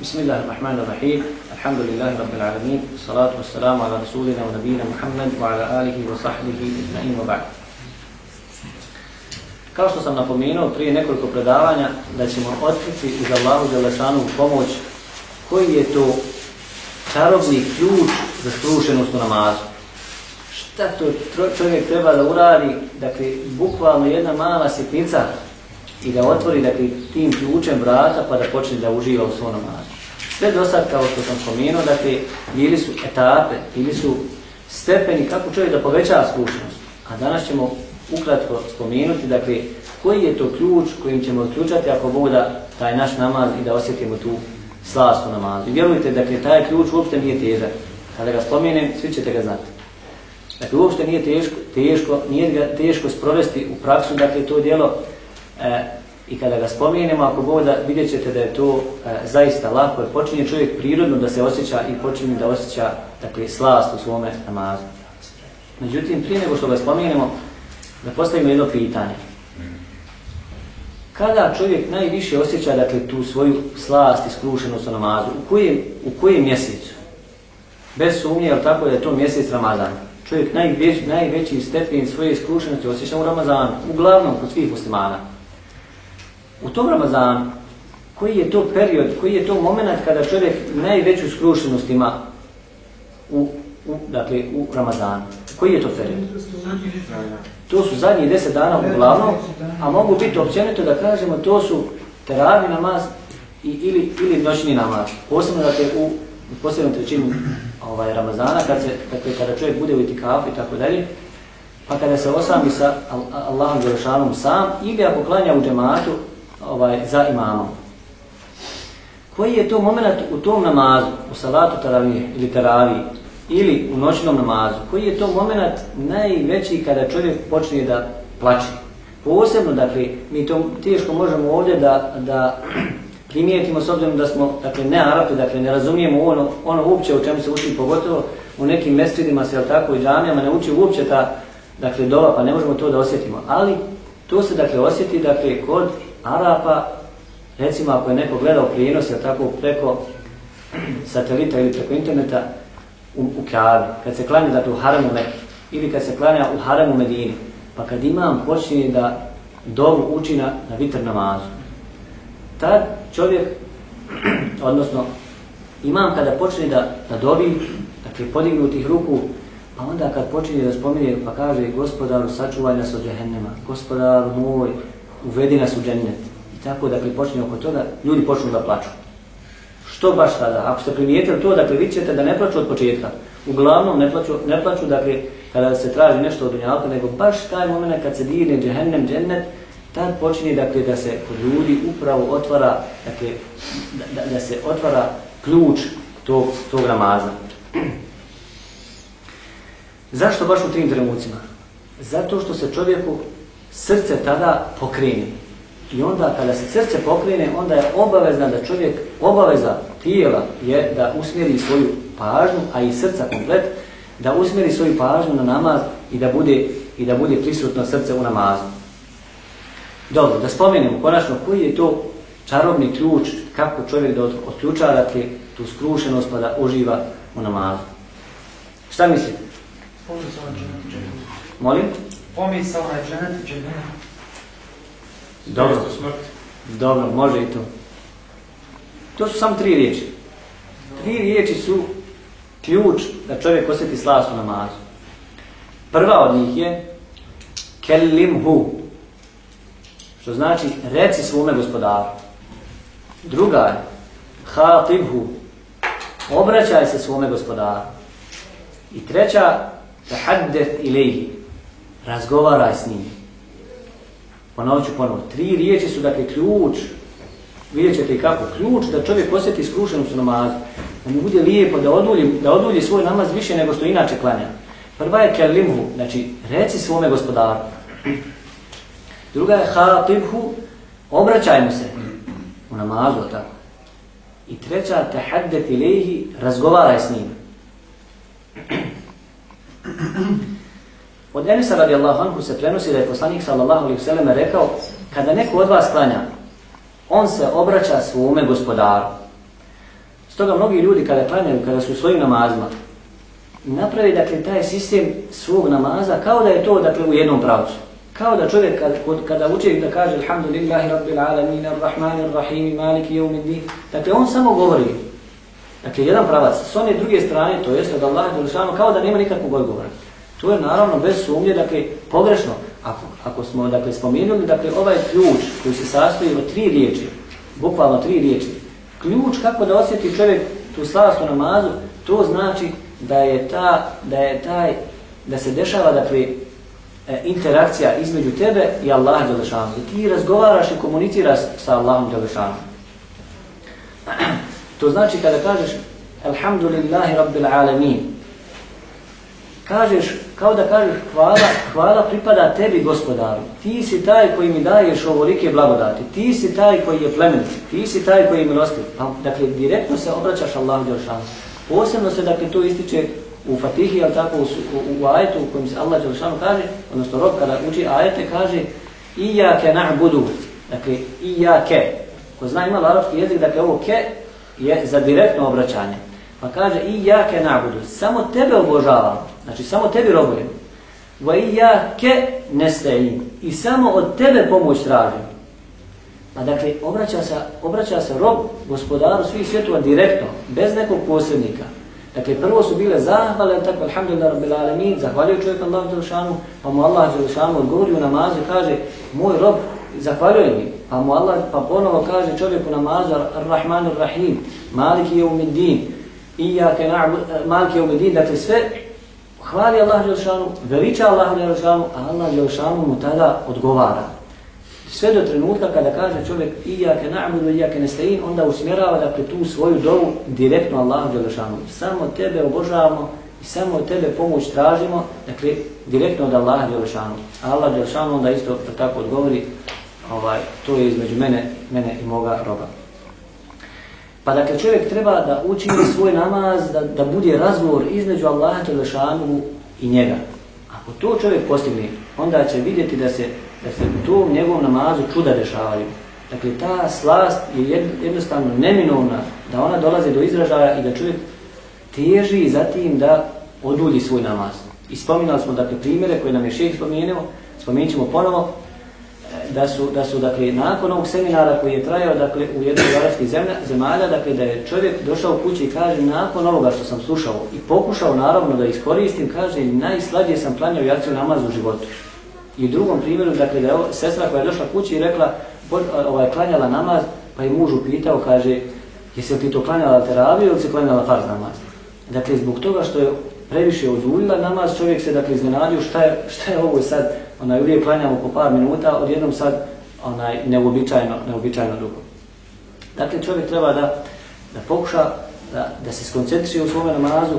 بسم الله الرحمن الرحيم الحمد لله رب العالمين والصلاة والسلام على رسولنا ونبينا محمد وعلى آله وصحبه أجمعين وبعد Kao što sam napomenuo prije nekoliko predavanja da ćemo otkriti iz Allahu Đelešanu pomoć koji je to čarobni ključ za skrušenost u namazu. Šta to čovjek treba da uradi, dakle, bukvalno jedna mala sitnica i da otvori dakle, tim ključem vrata pa da počne da uživa u svom namazu. Sve do sad, kao što sam spomenuo, dakle, bili su etape, bili su stepeni kako čovjek da poveća slušnost. A danas ćemo ukratko spomenuti, dakle, koji je to ključ kojim ćemo otključati ako Bog da taj naš namaz i da osjetimo tu slast u namazu. I vjerujte, dakle, taj ključ uopšte nije težak. Kada ga spomenem, svi ćete ga znati. Dakle, uopšte nije teško, teško, nije ga teško sprovesti u praksu, dakle, to djelo e, i kada ga spomenemo, ako Bog da vidjet ćete da je to e, zaista lako, jer počinje čovjek prirodno da se osjeća i počinje da osjeća dakle, slast u svome namazu. Međutim, prije nego što ga spomenemo, da postavimo jedno pitanje. Kada čovjek najviše osjeća dakle, tu svoju slast i skrušenost u namazu? U kojem, u kojem mjesecu? Bez sumnje, ali tako da je to mjesec Ramazan. Čovjek najveći, najveći stepen svoje skrušenosti osjeća u Ramazanu. Uglavnom, kod svih muslimana. U tom Ramazanu, koji je to period, koji je to moment kada čovjek najveću skrušenost ima u, u, dakle, u Ramazanu? Koji je to period? To su zadnji deset dana uglavnom, a mogu biti općenito da kažemo to su teravi namaz i, ili, ili noćni namaz. Posebno dakle, u posljednom trećinu ovaj, Ramazana, kad se, dakle, kada čovjek bude u itikafu i tako dalje, pa kada se osami sa Allahom Đelešanom sam, ili ako klanja u džematu ovaj, za imamom. Koji je to moment u tom namazu, u salatu taravije ili taravije, ili u noćnom namazu, koji je to moment najveći kada čovjek počne da plače. Posebno, dakle, mi to teško možemo ovdje da, da primijetimo s obzirom da smo, dakle, ne Arapi, dakle, ne razumijemo ono, ono uopće o čemu se uči, pogotovo u nekim mestridima se, jel tako, i džamijama ne uči uopće ta, dakle, dola, pa ne možemo to da osjetimo. Ali, to se, dakle, osjeti, dakle, kod Arapa, recimo, ako je neko gledao prijenos, ali tako, preko satelita ili preko interneta, u, u Kaabi, kad se klanja dakle, u Haramu Mekke, ili kad se klanja u Haramu Medini, pa kad imam počinje da dovu uči na, na vitr namazu, tad čovjek, odnosno imam kada počne da, da dovi, dakle podignutih ruku, pa onda kad počinje da spominje pa kaže gospodaru sačuvaj nas od džehennema, gospodaru moj, uvedi nas u džennet. I tako dakle počinje oko toga, ljudi počnu da plaču. Što baš sada? Ako ste primijetili to, dakle, vi ćete da ne plaću od početka. Uglavnom ne plaću, ne plaću dakle, kada se traži nešto od dunjalka, nego baš taj moment kad se dirne džehennem, džennet, tad počinje dakle, da se kod ljudi upravo otvara, dakle, da, da, da se otvara ključ tog, tog ramaza. Zašto baš u tim trenucima? Zato što se čovjeku srce tada pokrene. I onda kada se srce pokrene, onda je obavezna da čovjek, obaveza tijela je da usmjeri svoju pažnju, a i srca komplet, da usmjeri svoju pažnju na namaz i da bude, i da bude prisutno srce u namazu. Dobro, da spomenemo konačno koji je to čarobni ključ, kako čovjek da otključa dakle, tu skrušenost pa da uživa u namazu. Šta mislite? Dženet. Molim? Pomisao na dženet, dženet. Dobro. Dobro, može i to. To su samo tri riječi. Tri riječi su ključ da čovjek osjeti slast u namazu. Prva od njih je kellimhu, što znači reci svome gospodaru. Druga je hatibhu, obraćaj se svome gospodaru. I treća, tahaddeth ilaihi, razgovaraj s njim. Ponovit ću ponovno. Tri riječi su dakle ključ. Vidjet ćete kako. Ključ da čovjek osjeti skrušenost u namazu. Da mu bude lijepo da odulji, da odulji svoj namaz više nego što inače klanja. Prva je kelimhu, znači reci svome gospodaru. Druga je hatibhu, obraćaj mu se u namazu, tako. I treća, tahaddet ilaihi, razgovaraj s njim. Od Enisa radijallahu anhu se prenosi da je poslanik sallallahu alaihi vseleme rekao kada neko od vas klanja, on se obraća svome gospodaru. Stoga mnogi ljudi kada klanjaju, kada su u svojim namazima, napravi dakle taj sistem svog namaza kao da je to dakle u jednom pravcu. Kao da čovjek kada, kada uči da kaže Alhamdulillahi Rabbil Alamin, Ar-Rahman, Ar-Rahim, Maliki, Yawmiddin, dakle on samo govori, dakle jedan pravac, s one druge strane, to jest od Allaha Đelešanu, kao da nema nikakvog odgovora. To je naravno bez sumnje, dakle, pogrešno. Ako, ako smo dakle, spomenuli, dakle, ovaj ključ koji se sastoji od tri riječi, bukvalno tri riječi, ključ kako da osjeti čovjek tu slavstvu namazu, to znači da je ta, da je taj, da se dešava, dakle, e, interakcija između tebe i Allaha Đelešanu. I ti razgovaraš i komuniciraš sa Allahom Đelešanu. to znači kada kažeš Alhamdulillahi Rabbil Alamin, kažeš, kao da kažeš hvala, hvala pripada tebi gospodaru. Ti si taj koji mi daješ ovolike blagodati. Ti si taj koji je plemen. Ti si taj koji je milostiv. Pa, dakle, direktno se obraćaš Allahu Đelšanu. Posebno se, dakle, to ističe u Fatihi, ali tako u, u, u ajetu u kojem se Allah Đelšanu kaže, odnosno rob kada uči ajete, kaže Iyake na'budu. Dakle, Iyake. Ko zna ima arapski jezik, dakle, ovo ke je za direktno obraćanje. Pa kaže Iyake na'budu. Samo tebe obožavamo. Znači, samo tebi robujem. Va i ja ke. I samo od tebe pomoć tražim. Pa dakle, obraća se, obraća se rob gospodaru svih svjetova direktno, bez nekog posrednika. Dakle, prvo su bile zahvale, tako, alhamdulillah, rabbil alamin, zahvaljuju čovjek Allahu Đelšanu, pa mu Allah Đelšanu odgovori u namazu i kaže, moj rob, zahvaljuje mi. Pa mu Allah, pa ponovo kaže čovjek u namazu, ar-Rahman ar-Rahim, maliki je umiddin, ijake na'bud, maliki je umiddin, dakle, sve hvali Allah Đelšanu, veliča Allah Đelšanu, a Allah Đelšanu mu tada odgovara. Sve do trenutka kada kaže čovjek ijake na'budu, ijake nesta'in, onda usmjerava dakle tu svoju dovu direktno Allah Đelšanu. Samo tebe obožavamo i samo od tebe pomoć tražimo, dakle direktno od Allah Đelšanu. A Allah Đelšanu onda isto tako odgovori, ovaj, to je između mene, mene i moga roba. Pa dakle čovjek treba da učini svoj namaz, da, da bude razgovor između Allaha Đelešanu i njega. Ako to čovjek postigne, onda će vidjeti da se, da se u tom njegovom namazu čuda dešavaju. Dakle, ta slast je jednostavno neminovna da ona dolazi do izražaja i da čovjek teži za tim da odulji svoj namaz. I spominali smo dakle primjere koje nam je šeh spomenuo, spomenut ćemo ponovo, da su, da su dakle, nakon ovog seminara koji je trajao dakle, u jednoj arabskih zemalja, dakle, da je čovjek došao u kući i kaže nakon ovoga što sam slušao i pokušao naravno da iskoristim, kaže najslađije sam planjao jaciju namaz u životu. I u drugom primjeru, dakle, da je sestra koja je došla kući i rekla, ovaj, klanjala namaz, pa je mužu pitao, kaže, jesi li ti to klanjala teraviju ili si klanjala farz namaz? Dakle, zbog toga što je previše oduljila namaz, čovjek se dakle iznenadio šta je, šta je ovo sad, onaj uvijek klanjamo po par minuta, odjednom sad onaj neobičajno, neobičajno dugo. Dakle, čovjek treba da, da pokuša da, da se skoncentrije u svome namazu,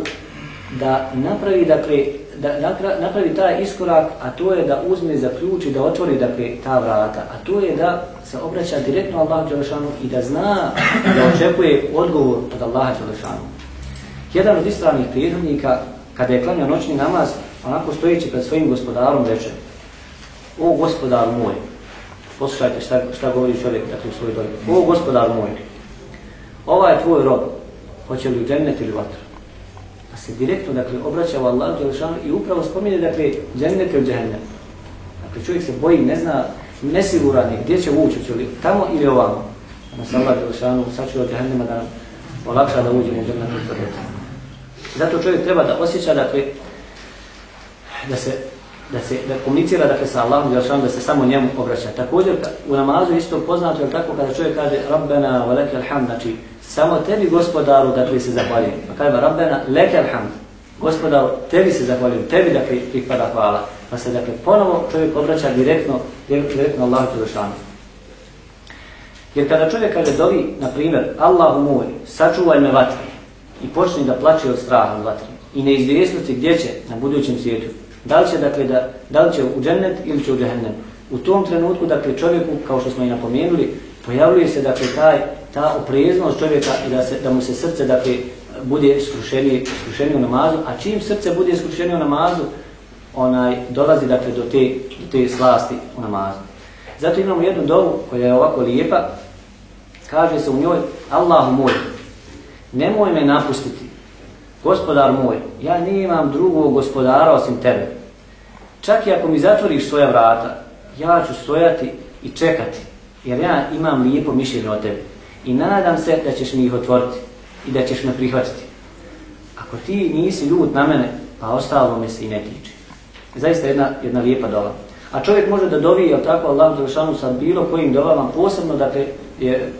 da napravi, dakle, da napravi taj iskorak, a to je da uzme za ključ i da otvori dakle, ta vrata. A to je da se obraća direktno Allah Đelešanu i da zna da očekuje odgovor od Allaha Đelešanu. Jedan od ispravnih prijedhodnika, kada je klanio noćni namaz, onako stojeći pred svojim gospodarom reče O gospodar moj, poslušajte šta, šta govori čovjek dakle, u svojoj dobi. O gospodar moj, ovaj tvoj rob, hoće li u džennet ili vatru? Pa se direktno dakle, obraća u Allah i upravo spominje dakle, džennet ili džennet. Dakle, čovjek se boji, ne zna, nesiguran je gdje će ući, će li tamo ili ovamo. Na sallahu Đelešanu, sačuva džennema da olakša da uđemo u džennet ili Zato čovjek treba da osjeća dakle, da se da se da komunicira dakle sa Allahom dželle da se samo njemu obraća. Također u namazu isto poznato je tako kada čovjek kaže Rabbena wa lekel hamd, znači samo tebi gospodaru dakle se zahvaljujem. Pa kaže Rabbena lekel hamd. Gospodaru, tebi se zahvaljujem, tebi dakle pripada hvala. Pa se dakle ponovo čovjek obraća direktno direktno Allahu dželle Jer kada čovjek kaže dovi, na primjer, Allahu moj, sačuvaj me vatri i počne da plače od straha od vatri i neizvjesnosti gdje će na budućem svijetu, Da li će, dakle, da, da li će u džennet ili će u džehennem. U tom trenutku, dakle, čovjeku, kao što smo i napomenuli, pojavljuje se, dakle, taj, ta opreznost čovjeka i da, se, da mu se srce, dakle, bude skrušenije, skrušenije u namazu, a čim srce bude skrušenije u namazu, onaj, dolazi, dakle, do te, do te slasti u namazu. Zato imamo jednu dovu koja je ovako lijepa, kaže se u njoj, Allahu moj, nemoj me napustiti. Gospodar moj, ja nemam drugog gospodara osim tebe. Čak i ako mi zatvoriš svoja vrata, ja ću stojati i čekati, jer ja imam lijepo mišljenje o tebi. I nadam se da ćeš mi ih otvoriti i da ćeš me prihvatiti. Ako ti nisi ljud na mene, pa ostalo me se i ne tiče. Zaista jedna, jedna lijepa dova. A čovjek može da dovi, jel tako, Allah Đelešanu sa bilo kojim dovama, posebno, da dakle, je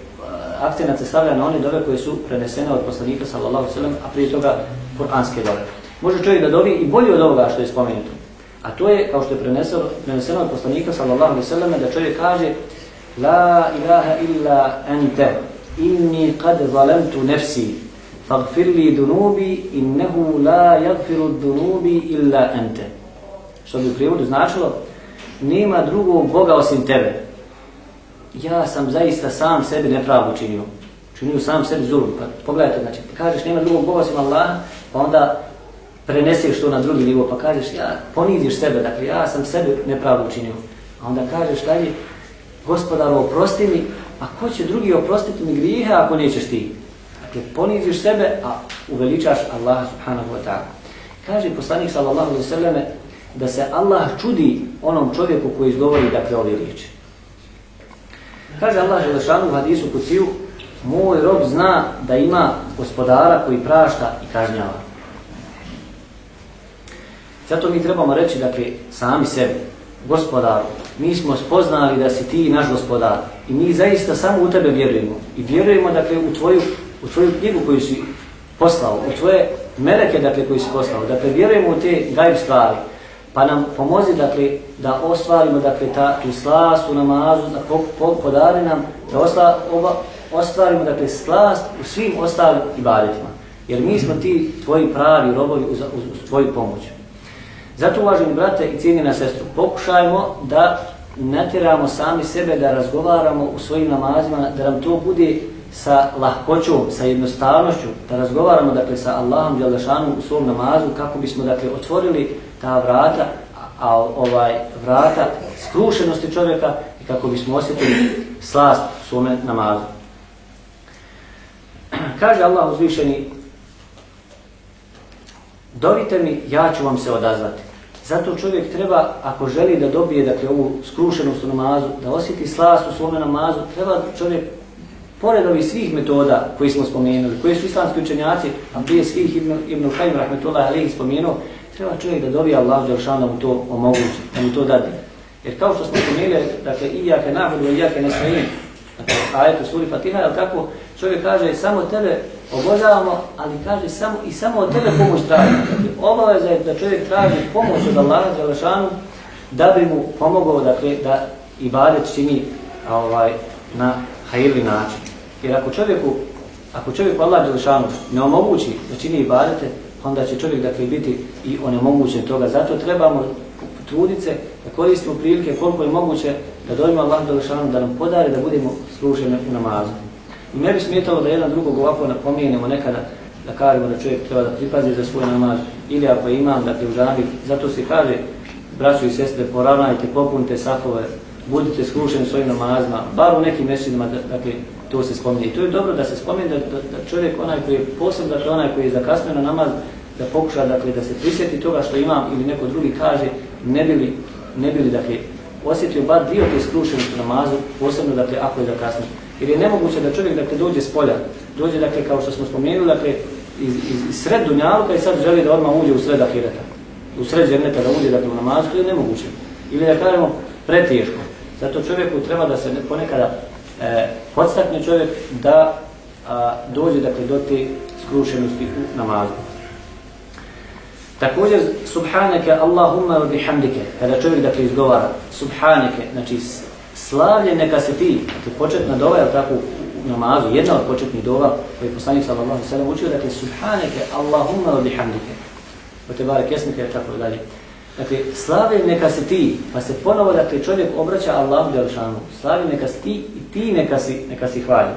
akcenat se stavlja na one dove koje su prenesene od poslanika, sallallahu sallam, a prije toga kuranske dove. Može čovjek da dovi i bolje od ovoga što je spomenuto. A to je, kao što je preneseno, preneseno od poslanika, sallallahu sallam, da čovjek kaže La ilaha illa ente, inni kad zalemtu nefsi, fagfir li dunubi, innehu la jagfiru dunubi illa ente. Što bi u prijevodu značilo, nema drugog Boga osim tebe. Ja sam zaista sam sebi nepravdu činio. Činio sam sebi zulum. Pa pogledajte, znači, kažeš nema drugog Boga osim Allaha, pa onda preneseš to na drugi nivo, pa kažeš, ja poniziš sebe, dakle, ja sam sebe nepravdu učinio. A onda kažeš, dalje, gospodar, oprosti mi, a ko će drugi oprostiti mi grijehe ako nećeš ti? Dakle, poniziš sebe, a uveličaš Allaha subhanahu wa ta'ala. Kaže poslanik sallallahu alaihi sallame da se Allah čudi onom čovjeku koji izgovori dakle ove riječi. Kaže Allah Želešanu u hadisu kuciju, moj rob zna da ima gospodara koji prašta i kažnjava. Zato mi trebamo reći, dakle, sami sebi, gospodaru, mi smo spoznali da si ti naš gospodar i mi zaista samo u tebe vjerujemo. I vjerujemo, dakle, u tvoju, u tvoju knjigu koju si poslao, u tvoje meleke, dakle, koji si poslao. Dakle, vjerujemo u te gajb stvari pa nam pomozi dakle da ostvarimo dakle ta tu slast u namazu da po, po, podari nam da osla, oba, ostvarimo dakle slast u svim ostalim ibadetima jer mi smo ti tvoji pravi robovi uz, uz, uz tvoju pomoć zato uvaženi brate i cijenjena sestru pokušajmo da natjeramo sami sebe da razgovaramo u svojim namazima da nam to bude sa lahkoćom, sa jednostavnošću, da razgovaramo dakle sa Allahom Đalešanom u svom namazu kako bismo dakle otvorili ta vrata, a ovaj vrata skrušenosti čovjeka i kako bismo osjetili slast u svome namazu. Kaže Allah uzvišeni, dovite mi, ja ću vam se odazvati. Zato čovjek treba, ako želi da dobije dakle, ovu skrušenost u namazu, da osjeti slast u svome namazu, treba čovjek pored ovih svih metoda koji smo spomenuli, koji su islamski učenjaci, a prije svih Ibn, Ibn Kajim Rahmetullah Ali spomenuo, treba čovjek da dobije Allah Đelšan da mu to omogući, da mu to dade. Jer kao što smo spomenuli, dakle, i jake nabudu, i jake nesmejim, dakle, ajetu suri Fatiha, ali tako čovjek kaže, samo tebe obožavamo, ali kaže, samo i samo od tebe pomoć traži. Dakle, obaveza je da čovjek traži pomoć od Allaha Đelešanu da bi mu pomogao, dakle, da ibadet čini ovaj, na hajirli način. Jer ako čovjeku, ako čovjeku Allah Đelešanu ne omogući da čini ibadete, onda će čovjek dakle biti i onemogućen toga. Zato trebamo trudit se da koristimo prilike koliko je moguće da dojmo Allah Đelešanu da nam podari da budemo služeni u namazu. I ne bi smetalo da jedan drugog ovako napomenemo nekada da kažemo da čovjek treba da pripazi za svoj namaz ili ako imam da te u žabi, zato se kaže braćo i sestre poravnajte, popunite safove, budite skrušeni svojim namazima, bar u nekim mjesecinama, dakle, to se spominje. I to je dobro da se spominje da, da, da čovjek, onaj koji je posebno, dakle, onaj koji je zakasnio na namaz, da pokuša, dakle, da se prisjeti toga što imam ili neko drugi kaže, ne bili, ne bili, dakle, osjetio bar dio te skrušenosti namazu, posebno, dakle, ako je zakasnio. Jer je nemoguće da čovjek, dakle, dođe s polja, dođe, dakle, kao što smo spomenuli, dakle, iz, iz, iz sred dunjaluka i sad želi da odmah uđe u sred ahireta. U sred zemljeta da uđe, dakle, u namaz, to je nemoguće. Ili da kažemo, preteško. Zato čovjeku treba da se ponekada e, podstakne čovjek da a, dođe dakle, do te skrušenosti u namazu. Također, subhaneke Allahumma wa bihamdike, kada čovjek dakle izgovara, subhaneke, znači slavlje neka se ti, dakle početna dova je tako u namazu, jedna od početnih dova koji je poslanik sallallahu sallam učio, dakle subhaneke Allahumma wa bihamdike, o te bare kesnike, tako dalje. Dakle, slavi neka si ti, pa se ponovo, dakle, čovjek obraća Allahu Đelšanu. Slavi neka si ti i ti neka si, neka si hvali.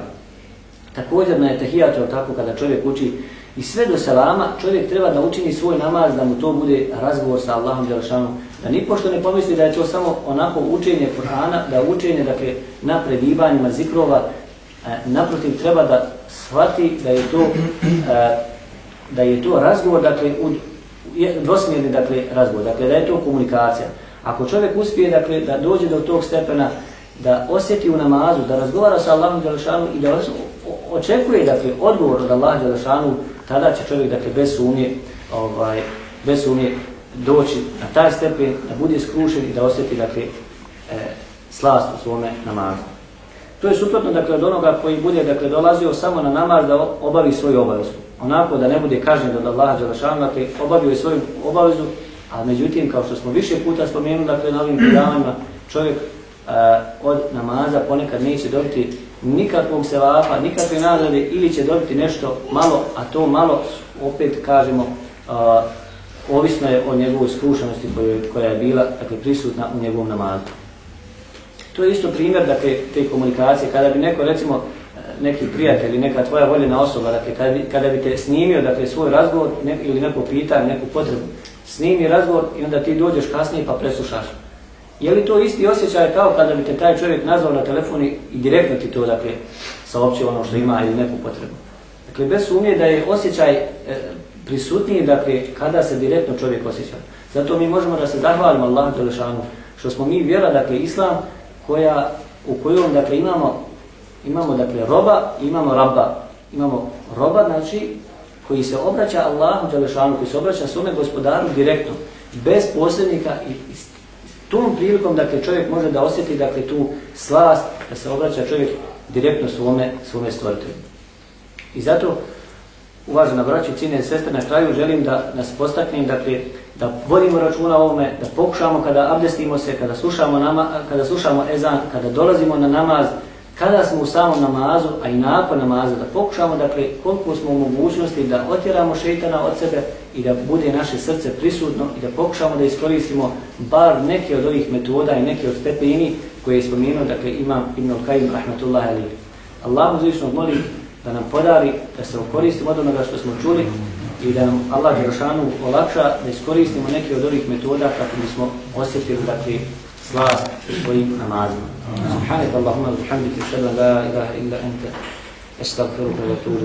Također na etahijatu, tako kada čovjek uči i sve do salama, čovjek treba da učini svoj namaz, da mu to bude razgovor sa Allahom Đelšanom. Da nipošto ne pomisli da je to samo onako učenje Kur'ana, da učenje, dakle, na predivanjima zikrova, E, naprotiv, treba da shvati da je to, e, da je to razgovor, dakle, u, dvosmjerni dakle, razgovor, dakle, da je to komunikacija. Ako čovjek uspije dakle, da dođe do tog stepena, da osjeti u namazu, da razgovara sa Allahom Đelešanu i da očekuje dakle, odgovor od Allaha Đelešanu, tada će čovjek dakle, bez sumnje, ovaj, bez sumnje doći na taj stepen, da bude skrušen i da osjeti dakle, e, slast u svome namazu. To je suprotno dakle, od onoga koji bude dakle, dolazio samo na namaz da obavi svoju obavezu. Onako da ne bude kažnjen od Allaha Đelešanu, dakle, obavio je svoju obavezu, a međutim, kao što smo više puta spomenuli dakle, na ovim predavanjima, čovjek e, od namaza ponekad neće dobiti nikakvog sevapa, nikakve nagrade ili će dobiti nešto malo, a to malo opet kažemo uh, ovisno je o njegovoj skrušenosti koja je bila dakle, prisutna u njegovom namazu. To je isto primjer dakle, te komunikacije. Kada bi neko, recimo, neki prijatelj ili neka tvoja voljena osoba, dakle, kada, bi, kada bi te snimio dakle, svoj razgovor ne, ili neko pitanje, neku potrebu, snimi razgovor i onda ti dođeš kasnije pa preslušaš. Je li to isti osjećaj kao kada bi te taj čovjek nazvao na telefon i direktno ti to dakle, saopćio ono što ima ili neku potrebu? Dakle, bez sumnje da je osjećaj e, prisutniji dakle, kada se direktno čovjek osjeća. Zato mi možemo da se zahvalimo Allahu Đelešanu što smo mi vjera, dakle, Islam, koja, u kojom dakle, imamo, imamo dakle, roba imamo rabba. Imamo roba, znači, koji se obraća Allahu Đelešanu, koji se obraća svome gospodaru direktno, bez posrednika i, i tom prilikom dakle, čovjek može da osjeti dakle, tu slast, da se obraća čovjek direktno svome, svome stvoritelju. I zato, uvažena braći, cine i sestre, na kraju želim da nas postaknem, dakle, da vodimo računa o ovome, da pokušamo kada abdestimo se, kada slušamo, nama, kada slušamo ezan, kada dolazimo na namaz, kada smo u samom namazu, a i nakon namaza, da pokušamo, dakle, koliko smo u mogućnosti da otjeramo šeitana od sebe i da bude naše srce prisutno i da pokušamo da iskoristimo bar neke od ovih metoda i neke od stepeni koje je spomenuo, dakle, imam Ibn Al-Qaim, rahmatullahi alihi. Allah uzvišno molim da nam podari, da se okoristimo od onoga što smo čuli i da nam Allah Jerošanu olakša da iskoristimo neke od ovih metoda kako bismo osjetili, dakle, slast u svojim namazima. Subhanak Allahumma bihamdika ashhadu an la ilaha illa anta astaghfiruka wa atubu